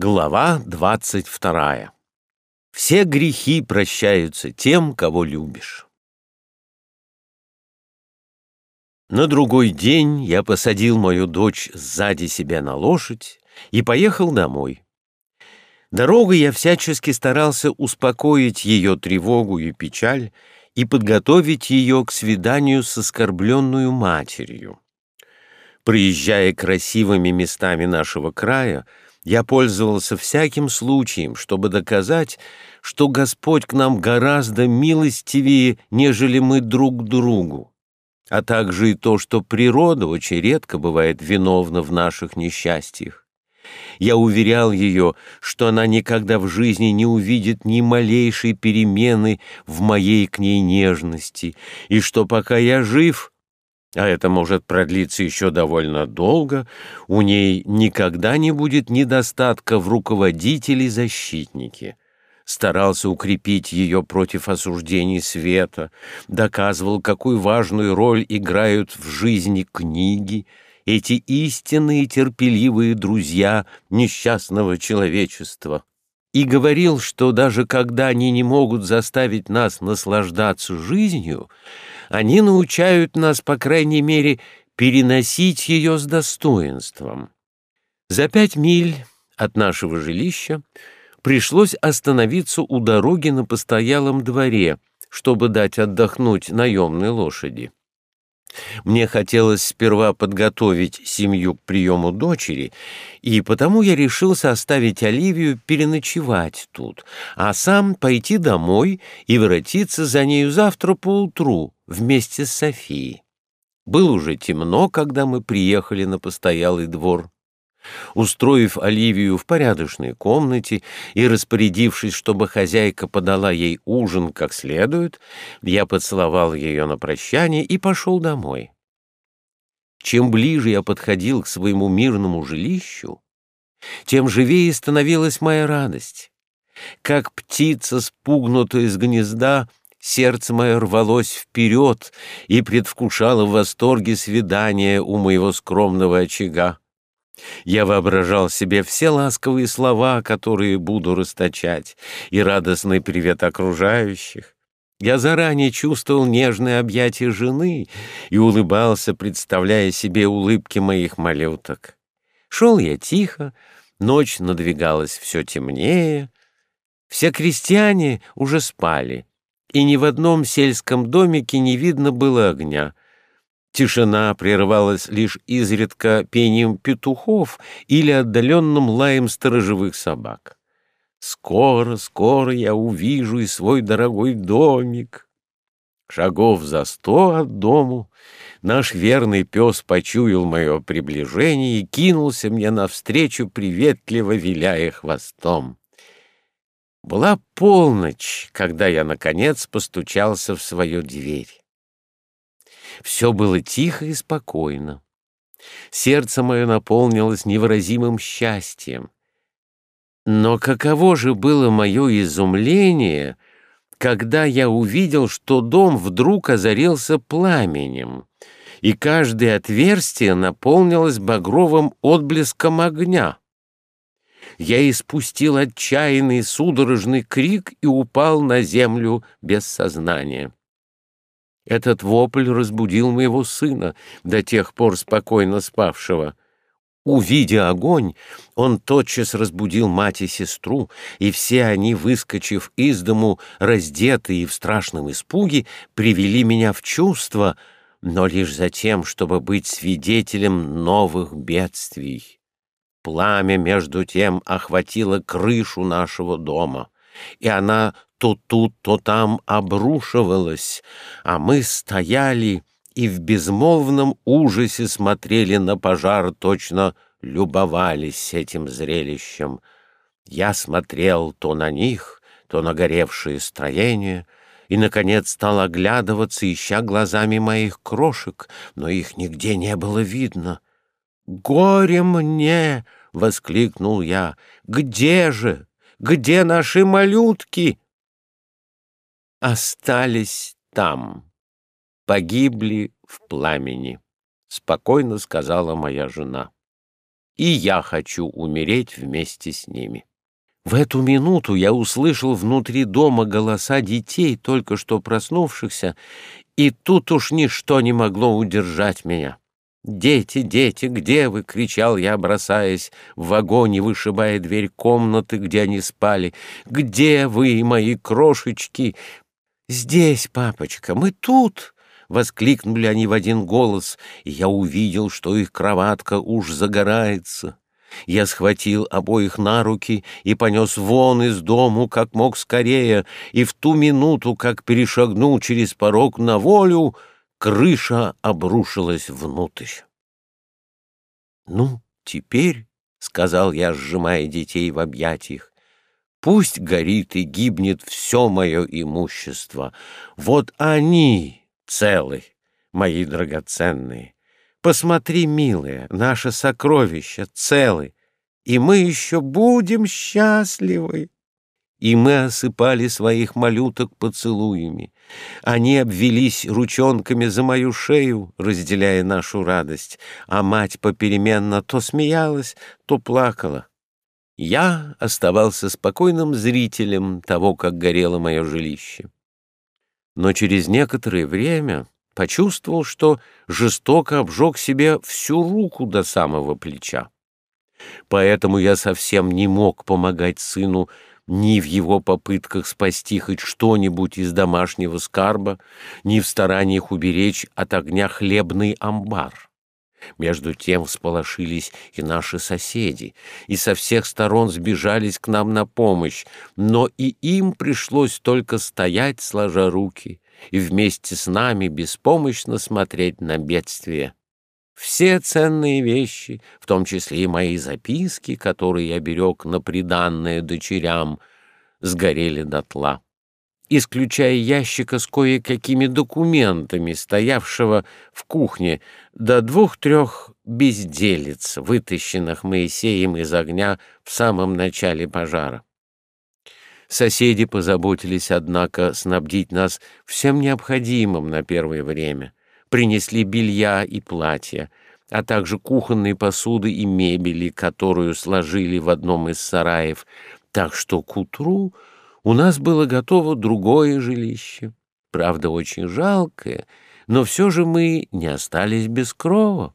Глава двадцать вторая. Все грехи прощаются тем, кого любишь. На другой день я посадил мою дочь сзади себя на лошадь и поехал домой. Дорогой я всячески старался успокоить ее тревогу и печаль и подготовить ее к свиданию с оскорбленную матерью. Проезжая красивыми местами нашего края, я пользовался всяким случаем, чтобы доказать, что Господь к нам гораздо милостивее, нежели мы друг другу, а также и то, что природа очень редко бывает виновна в наших несчастьях. Я уверял ее, что она никогда в жизни не увидит ни малейшей перемены в моей к ней нежности, и что пока я жив — а это может продлиться еще довольно долго, у ней никогда не будет недостатка в руководителе-защитнике. Старался укрепить ее против осуждений света, доказывал, какую важную роль играют в жизни книги, эти истинные терпеливые друзья несчастного человечества и говорил, что даже когда они не могут заставить нас наслаждаться жизнью, они научают нас, по крайней мере, переносить ее с достоинством. За пять миль от нашего жилища пришлось остановиться у дороги на постоялом дворе, чтобы дать отдохнуть наемной лошади. Мне хотелось сперва подготовить семью к приему дочери, и потому я решился оставить Оливию переночевать тут, а сам пойти домой и воротиться за нею завтра поутру вместе с Софией. Было уже темно, когда мы приехали на постоялый двор. Устроив Оливию в порядочной комнате и распорядившись, чтобы хозяйка подала ей ужин как следует, я поцеловал ее на прощание и пошел домой. Чем ближе я подходил к своему мирному жилищу, тем живее становилась моя радость. Как птица, спугнутая из гнезда, сердце мое рвалось вперед и предвкушало в восторге свидания у моего скромного очага. Я воображал себе все ласковые слова, которые буду расточать, и радостный привет окружающих. Я заранее чувствовал нежное объятие жены и улыбался, представляя себе улыбки моих малюток. Шел я тихо, ночь надвигалась все темнее. Все крестьяне уже спали, и ни в одном сельском домике не видно было огня — Тишина прерывалась лишь изредка пением петухов или отдаленным лаем сторожевых собак. «Скоро, скоро я увижу и свой дорогой домик». Шагов за сто от дому наш верный пес почуял мое приближение и кинулся мне навстречу, приветливо виляя хвостом. Была полночь, когда я, наконец, постучался в свою дверь. Все было тихо и спокойно. Сердце мое наполнилось невыразимым счастьем. Но каково же было мое изумление, когда я увидел, что дом вдруг озарился пламенем, и каждое отверстие наполнилось багровым отблеском огня. Я испустил отчаянный судорожный крик и упал на землю без сознания. Этот вопль разбудил моего сына, до тех пор спокойно спавшего. Увидя огонь, он тотчас разбудил мать и сестру, и все они, выскочив из дому, раздетые и в страшном испуге, привели меня в чувство, но лишь за тем, чтобы быть свидетелем новых бедствий. Пламя, между тем, охватило крышу нашего дома, и она то тут, то там обрушивалось, а мы стояли и в безмолвном ужасе смотрели на пожар, точно любовались этим зрелищем. Я смотрел то на них, то на горевшие строения, и, наконец, стал оглядываться, ища глазами моих крошек, но их нигде не было видно. «Горе мне!» — воскликнул я. «Где же? Где наши малютки?» остались там, погибли в пламени, — спокойно сказала моя жена. и я хочу умереть вместе с ними. В эту минуту я услышал внутри дома голоса детей, только что проснувшихся, и тут уж ничто не могло удержать меня. «Дети, дети, где вы?» — кричал я, бросаясь в вагоне, вышибая дверь комнаты, где они спали. «Где вы, мои крошечки?» «Здесь, папочка, мы тут!» — воскликнули они в один голос, и я увидел, что их кроватка уж загорается. Я схватил обоих на руки и понес вон из дому как мог скорее, и в ту минуту, как перешагнул через порог на волю, крыша обрушилась внутрь. «Ну, теперь», — сказал я, сжимая детей в объятиях, «пусть горит и гибнет все мое имущество. Вот они целы, мои драгоценные. Посмотри, милая, наше сокровище целы, и мы еще будем счастливы. И мы осыпали своих малюток поцелуями. Они обвелись ручонками за мою шею, разделяя нашу радость, а мать попеременно то смеялась, то плакала. Я оставался спокойным зрителем того, как горело мое жилище. Но через некоторое время почувствовал, что жестоко обжег себе всю руку до самого плеча. Поэтому я совсем не мог помогать сыну ни в его попытках спасти хоть что-нибудь из домашнего скарба, ни в стараниях уберечь от огня хлебный амбар. Между тем всполошились и наши соседи, и со всех сторон сбежались к нам на помощь, но и им пришлось только стоять, сложа руки, и вместе с нами беспомощно смотреть на бедствие. Все ценные вещи, в том числе и мои записки, которые я берег на приданное дочерям, сгорели дотла. Исключая ящика с кое-какими документами, стоявшего в кухне, до двух-трех безделиц, вытащенных Моисеем из огня в самом начале пожара. Соседи позаботились, однако, снабдить нас всем необходимым на первое время. Принесли белья и платья, а также кухонные посуды и мебели, которую сложили в одном из сараев, так что к утру у нас было готово другое жилище. Правда, очень жалкое, но все же мы не остались без крова.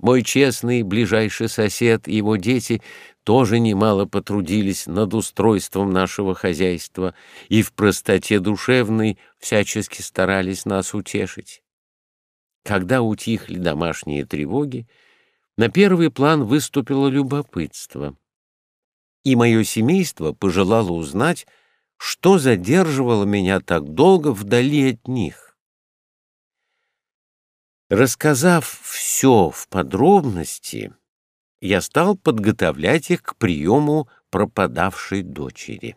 Мой честный ближайший сосед и его дети тоже немало потрудились над устройством нашего хозяйства и в простоте душевной всячески старались нас утешить. Когда утихли домашние тревоги, на первый план выступило любопытство, и мое семейство пожелало узнать, что задерживало меня так долго вдали от них. Рассказав все в подробности, я стал подготовлять их к приему пропадавшей дочери.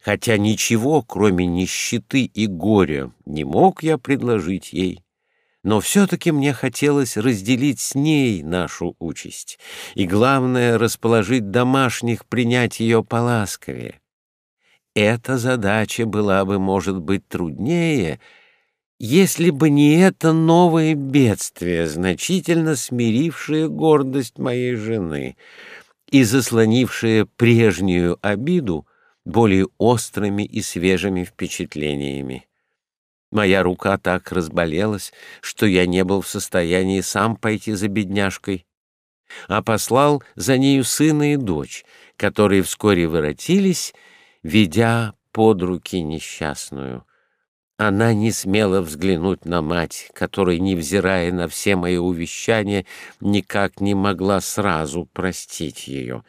Хотя ничего, кроме нищеты и горя, не мог я предложить ей, но все-таки мне хотелось разделить с ней нашу участь, и, главное, расположить домашних принять ее поласковее. Эта задача была бы, может быть, труднее — если бы не это новое бедствие, значительно смирившее гордость моей жены и заслонившее прежнюю обиду более острыми и свежими впечатлениями. Моя рука так разболелась, что я не был в состоянии сам пойти за бедняжкой, а послал за нею сына и дочь, которые вскоре воротились, ведя под руки несчастную — она не смела взглянуть на мать, которая, невзирая на все мои увещания, никак не могла сразу простить ее.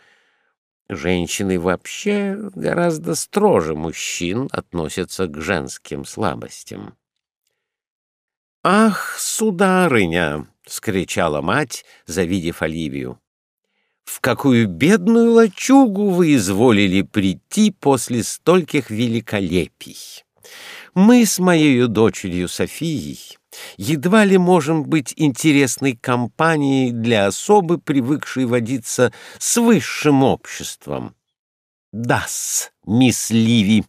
Женщины вообще гораздо строже мужчин относятся к женским слабостям. «Ах, сударыня!» — скричала мать, завидев Оливию. «В какую бедную лачугу вы изволили прийти после стольких великолепий!» Мы с моей дочерью Софией едва ли можем быть интересной компанией для особы, привыкшей водиться с высшим обществом. Дас, мисс Ливи.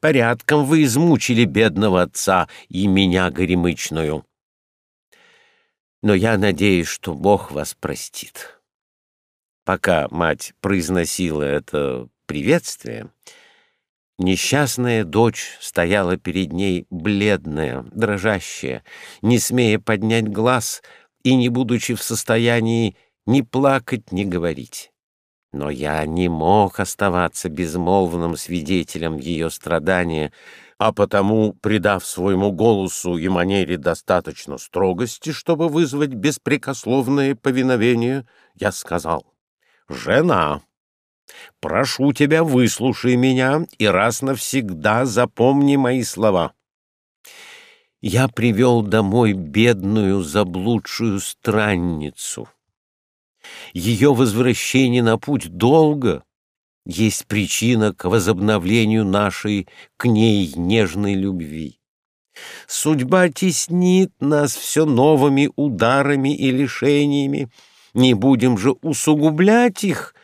Порядком вы измучили бедного отца и меня горемычную. но я надеюсь, что Бог вас простит. Пока мать произносила это приветствие, несчастная дочь стояла перед ней бледная, дрожащая, не смея поднять глаз и не будучи в состоянии ни плакать, ни говорить. Но я не мог оставаться безмолвным свидетелем ее страдания, а потому, придав своему голосу и манере достаточно строгости, чтобы вызвать беспрекословное повиновение, я сказал, «Жена, прошу тебя, выслушай меня и раз навсегда запомни мои слова». Я привел домой бедную заблудшую странницу — ее возвращение на путь долго есть причина к возобновлению нашей к ней нежной любви. Судьба теснит нас все новыми ударами и лишениями. Не будем же усугублять их,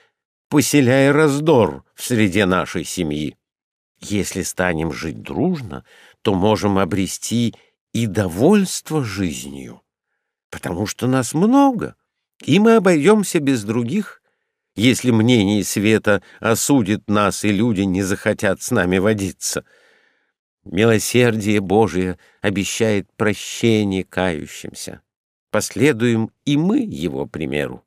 поселяя раздор в среде нашей семьи. Если станем жить дружно, то можем обрести и довольство жизнью, потому что нас много — и мы обойдемся без других, если мнение света осудит нас, и люди не захотят с нами водиться. Милосердие Божие обещает прощение кающимся. Последуем и мы его примеру.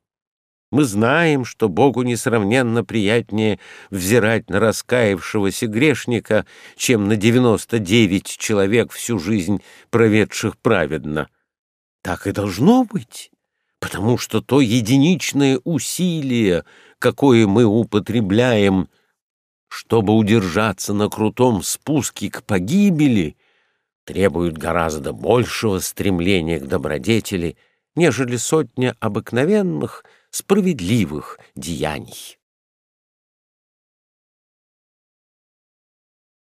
Мы знаем, что Богу несравненно приятнее взирать на раскаявшегося грешника, чем на девяносто девять человек всю жизнь проведших праведно. Так и должно быть потому что то единичное усилие, какое мы употребляем, чтобы удержаться на крутом спуске к погибели, требует гораздо большего стремления к добродетели, нежели сотня обыкновенных, справедливых деяний.